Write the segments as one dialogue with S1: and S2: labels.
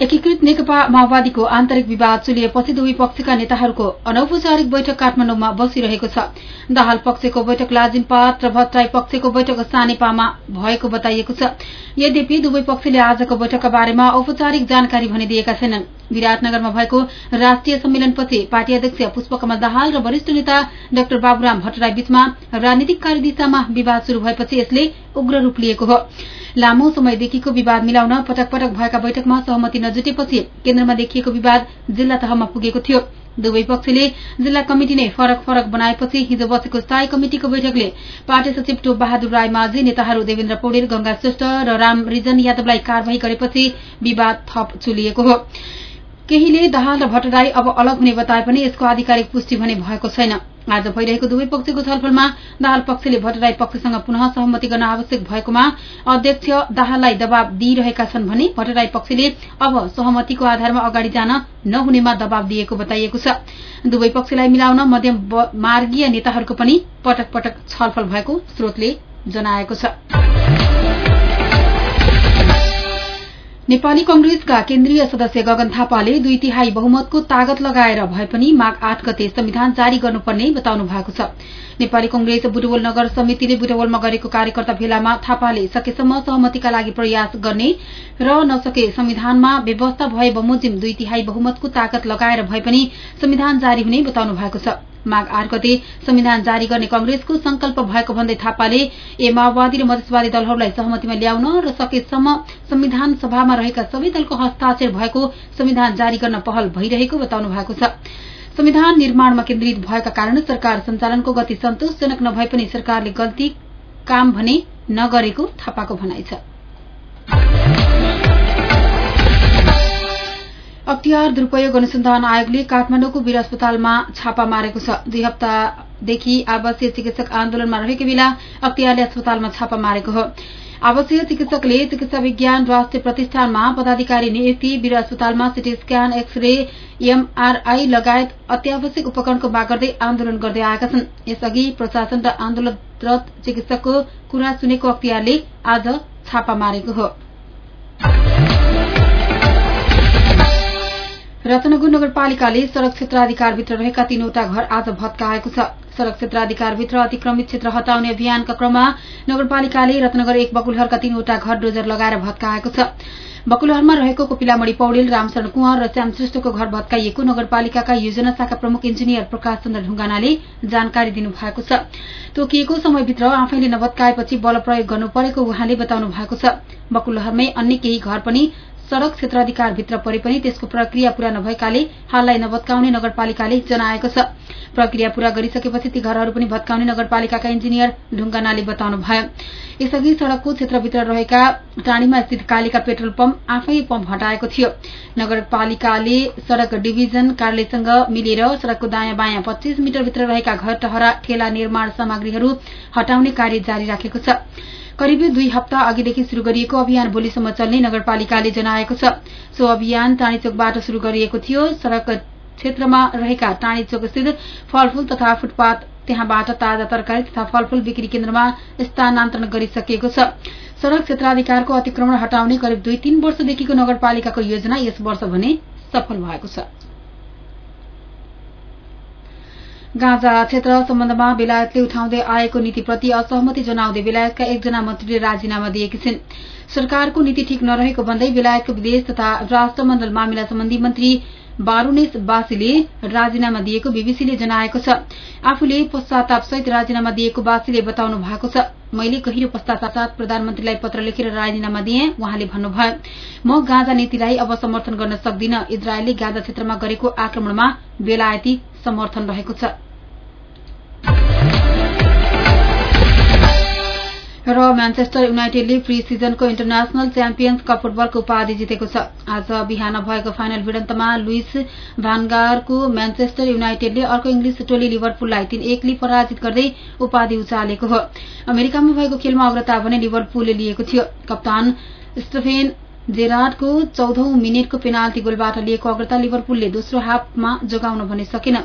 S1: एकीकृत नेकपा माओवादीको आन्तरिक विवाद चुलिएपछि दुवै पक्षका नेताहरूको अनौपचारिक बैठक काठमाडौँमा बसिरहेको छ। दाहाल पक्षको बैठक लाजिमपाट र भट्टराई पक्षको बैठक सानेपामा भएको बताइएको छ। यद्यपि दुवै पक्षले आजको बैठकका बारेमा औपचारिक जानकारी भने दिएका छैनन्। विराटनगरमा भएको राष्ट्रिय सम्मेलनपछि पार्टी अध्यक्ष पुष्पकमल दाहाल र वरिष्ठ नेता डाक्टर बाबुराम भट्टराई बीचमा राजनीतिक कार्यदिशामा विवाद शुरू भएपछि यसले उग्र रूप लिएको हो। लामो समयदेखिको विवाद मिलाउन पटक पटक भएका बैठकमा सहमति नजुटेपछि केन्द्रमा देखिएको विवाद जिल्ला तहमा पुगेको थियो। दुवै पक्षले जिल्ला कमिटी नै फरक फरक बनाएपछि हिजो बसेको स्थायी कमिटिको बैठकले पार्टी सचिव टोप बहादुर राई माझी नेताहरू देवेन्द्र पौडेल गंगा श्रेष्ठ र राम रिजन यादवलाई कार्यवाही गरेपछि विवाद थप चुलिएको हो। केहीले दाहाल र भट्टराई अब अलग हुने बताए पनि यसको आधिकारिक पुष्टि भने भएको छैन। आज भइरहेको दुवै पक्षको छलफलमा दाहाल पक्षले भट्टराई पक्षसँग पुनः सहमति गर्न आवश्यक भएकोमा अध्यक्ष दाहाललाई दबाव दिइरहेका छन् भने भट्टराई पक्षले अब सहमतिको आधारमा अगाडि जान नहुनेमा दबाव दिएको बताइएको छ। दुवै पक्षलाई मिलाउन मध्यम मार्गीय नेताहरूको पनि पटक पटक छलफल भएको स्रोतले जनाएको छ। नेपाली कंग्रेसका केन्द्रीय सदस्य गगन थापाले दुई तिहाई बहुमतको तागत लगाएर भए पनि माघ आठ गते संविधान जारी गर्नुपर्ने बताउनु भएको छ। नेपाली कंग्रेस बुटवल नगर समितिले बुटवलमा गरेको कार्यकर्ता भेलामा थापाले सकेसम्म सहमतिका लागि प्रयास गर्ने र नसके संविधानमा व्यवस्था भए बमोजिम दुई तिहाई बहुमतको ताकत लगाएर भए पनि संविधान जारी हुने बताउनु भएको छ। माघ आठ गते संविधान जारी गर्ने कंग्रेसको संकल्प भएको भन्दै थापाले ए माओवादी र मधेसवादी दलहरूलाई सहमतिमा ल्याउन र सकेसम्म संविधान सभामा रहेका सबै दलको हस्ताक्षर भएको संविधान जारी गर्न पहल भइरहेको बताउनु भएको छ। संविधान निर्माणमा केन्द्रित भएका कारण सरकार सञ्चालनको गति सन्तोषजनक नभए पनि सरकारले गल्ती काम भने नगरेको थापाको भनाइ छ। अख्तियार दुरूपयोग अनुसन्धान आयोगले काठमाडौँको वीर अस्पतालमा छापा मारेको छ। दुई हप्तादेखि आवासीय चिकित्सक आन्दोलनमा रहेको बेला अख्तियारले अस्पतालमा छापा मारेको हो। आवासीय चिकित्सकले चिकित्सा विज्ञान राष्ट्रिय प्रतिष्ठानमा पदाधिकारी नियुक्ति वीर अस्पतालमा सिटी स्क्यान एक्सरे एमआरआई लगायत अत्यावश्यक उपकरणको माग गर्दै आन्दोलन गर्दै आएका छन्। यसअघि प्रशासन र आन्दोलनरत चिकित्सकको कुरा सुनेको अख्तियारले आज छापा मारेको हो। रत्नगुर नगरपालिकाले सड़क क्षेत्राधिकारभित्र रहेका तीनवटा घर आज भत्काएको छ। सड़क क्षेत्राधिकारभित्र अतिक्रमित क्षेत्र हटाउने अभियानका क्रममा नगरपालिकाले रत्नगर एक बकुलहरका तीनवटा घर डोजर लगाएर भत्काएको छ। बकुलहरमा रहेको कोपिलामणि पौडेल रामशरण कुँवर र श्याम श्रेष्ठको घर भत्काइएको नगरपालिकाका योजना शाखा प्रमुख इन्जिनियर प्रकाश चन्द्र ढुङ्गानाले जानकारी दिनुभएको छ। तोकिएको समयभित्र आफैले नभत्काएपछि बल प्रयोग गर्नु परेको उहाँले बताउनु भएको छ। बकुलहरमै अन्य केही घर पनि सड़क क्षेत्राधिकारभित्र परे पनि त्यसको प्रक्रिया पूरा नभएकाले हाललाई नभत्काउने नगरपालिकाले जनाएको छ। प्रक्रिया पूरा गरिसकेपछि ती घरहरू पनि भत्काउने नगरपालिकाका इन्जिनियर ढुङ्गानाले बताउनु भयो। यसअघि सड़कको क्षेत्रभित्र रहेका टाढीमा स्थित कालिका पेट्रोल पम्प आफै पम्प हटाएको थियो। नगरपालिकाले सड़क डिभिजन कार्यालयसँग मिलेर सड़कको दायाँ बायाँ पच्चीस मिटरभित्र रहेका घर टहरा ठेला निर्माण सामग्रीहरू हटाउने कार्य जारी राखेको छ। करिब दुई हप्ता अघिदेखि शुरू गरिएको अभियान भोलिसम्म चल्ने नगरपालिकाले जनाएको छ। सो अभियान टाँडीचोकबाट शुरू गरिएको थियो। सड़क क्षेत्रमा रहेका टाँडीचोक स्थित फलफूल तथा फुटपाथ त्यहाँबाट ताजा तरकारी तथा फलफूल बिक्री केन्द्रमा स्थानान्तरण गरिसकिएको छ। सड़क क्षेत्राधिकारको अतिक्रमण हटाउने करिब दुई तीन वर्षदेखिको नगरपालिकाको योजना यस वर्ष भने सफल भएको छ। गाँजा क्षेत्र सम्बन्धमा बेलायतले उठाउँदै आएको नीतिप्रति असहमति जनाउँदै बेलायतका एकजना मन्त्रीले राजीनामा दिएकी छिन्। सरकारको नीति ठिक नरहेको भन्दै बेलायतको विदेश तथा राष्ट्रमण्डल मामिला सम्बन्धी मन्त्री बारूनेस बासीले राजीनामा दिएको बीबीसीले जनाएको छ। आफूले पश्चातापसहित राजीनामा दिएको बासीले बताउनु भएको छ। मैले गहिरो पश्चाताप प्रधानमन्त्रीलाई पत्र लेखेर राजीनामा दिए उहाँले भन्नुभयो म गाँजा नीतिलाई अब समर्थन गर्न सक्दिन। इजरायलले गाँजा क्षेत्रमा गरेको आक्रमणमा बेलायती समर्थन रहेको छ। र म्यान्चेस्टर युनाइटेडले प्री सिजनको इन्टरनेशनल च्याम्पियन्स कप फुटबलको उपाधि जितेको छ। आज बिहान भएको फाइनल भिडन्तमा लुइस भानगारको म्यान्चेस्टर युनाइटेडले अर्को इङ्ग्लिस टोली लिभरपुललाई तीन एकले पराजित गर्दै उपाधि उचालेको हो। अमेरिकामा भएको खेलमा अग्रता भने लिभरपुलले लिएको थियो। कप्तान स्टेफेन जेराडको चौधौं मिनटको पेनाल्टी गोलबाट लिएको अग्रता लिभरपुलले दोस्रो हाफमा जोगाउन भने सकेन।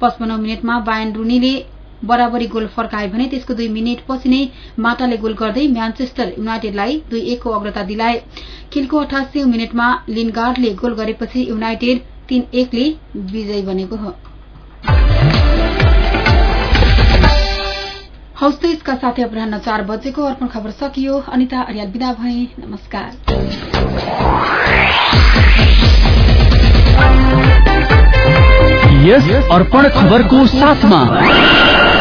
S1: पचपन्नौ मिनटमा बायन रुनीले बराबरी गोल फर्काए भने त्यसको दुई मिनट पछि नै माटाले गोल गर्दै म्यान्चेस्टर युनाइटेडलाई दुई एकको अग्रता दिलाए। खेलको अठासी मिनटमा लिनगार्डले गोल गरेपछि युनाइटेड तीन एकले विजयी बनेको हो। हौस् यसका साथै अपराह चार बजेको अर्पण खबर सकियो। अनिता अर्याल विदा भए। नमस्कार।
S2: यस अर्पण खबरको साथमा।